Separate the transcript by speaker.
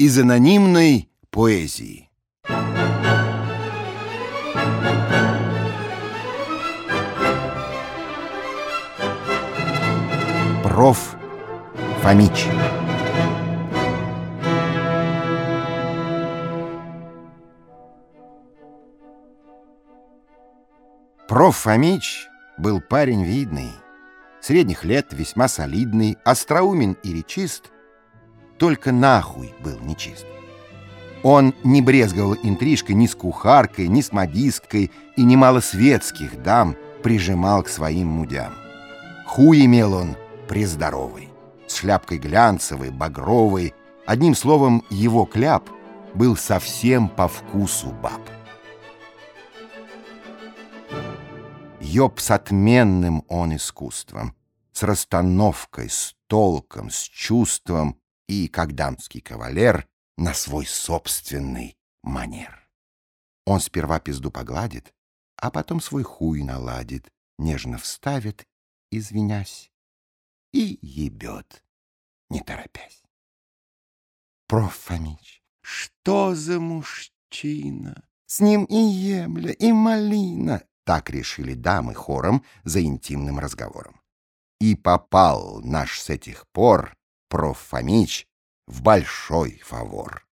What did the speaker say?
Speaker 1: Из анонимной поэзии Проф. Фомич Проф. Фомич был парень видный, средних лет, весьма солидный, остроумен и речист, только нахуй был нечист. Он не брезговал интрижкой ни с кухаркой, ни с модисткой, и немало светских дам прижимал к своим мудям. Хуй имел он прездоровый, с шляпкой глянцевой, багровой, одним словом, его кляп был совсем по вкусу баб. Ёб с отменным он искусством, с расстановкой, с толком, с чувством и, как дамский кавалер, на свой собственный манер. Он сперва пизду погладит, а потом свой хуй наладит, нежно вставит, извинясь, и ебет, не торопясь. Проф. Фомич, что за мужчина? С ним и ебля, и малина. Так решили дамы хором за интимным разговором. И попал наш с этих пор проф. Фомич в большой фавор.